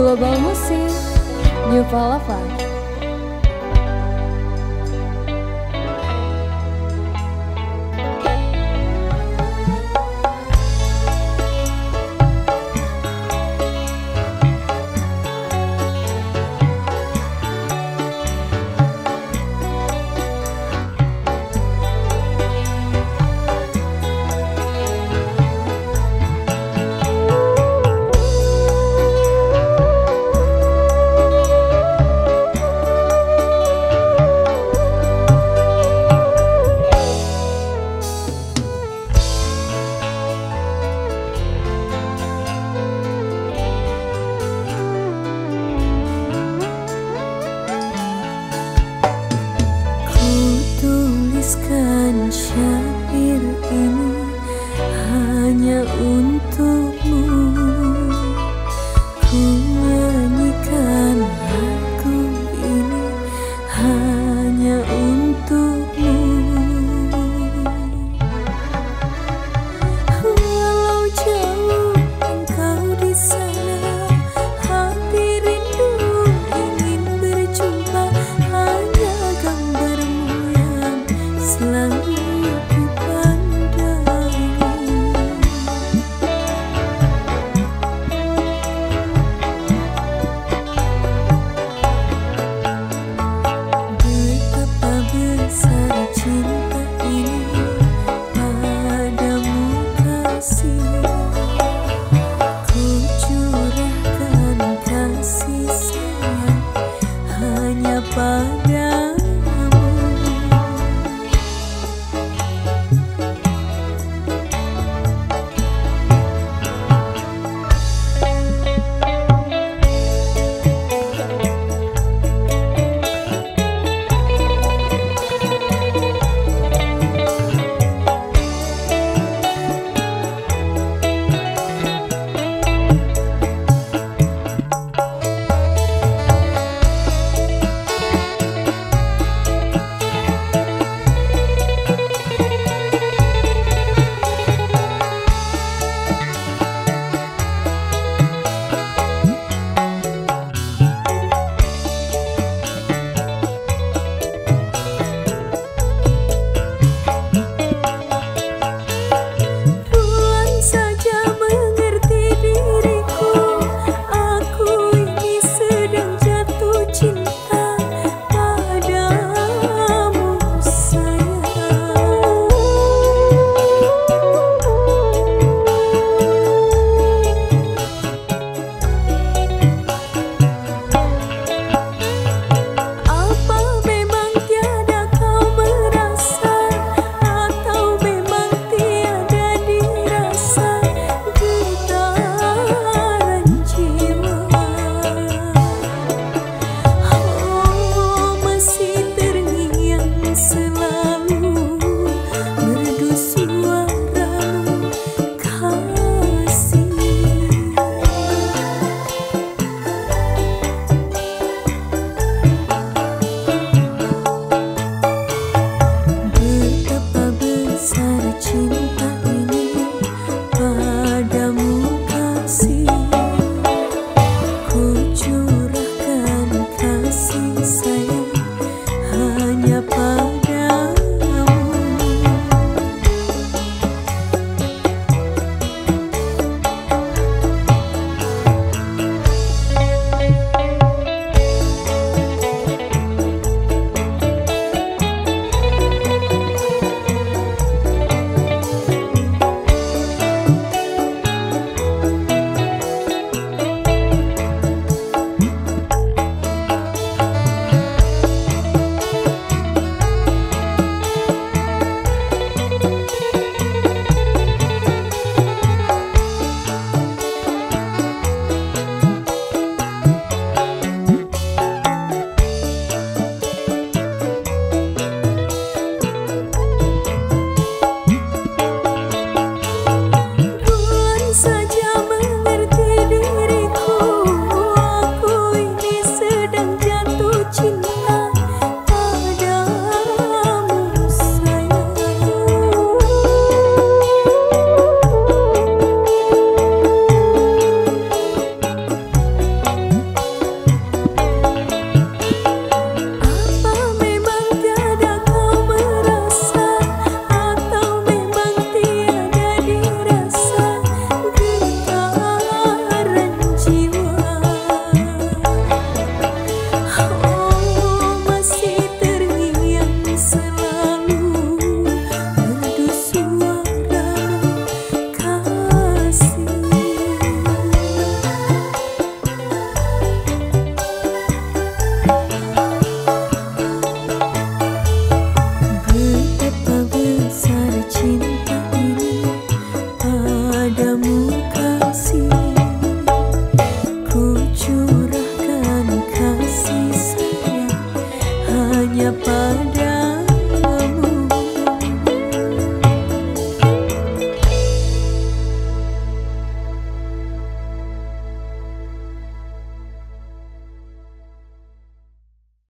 Global Musik New Palapa untukmu ku 的目光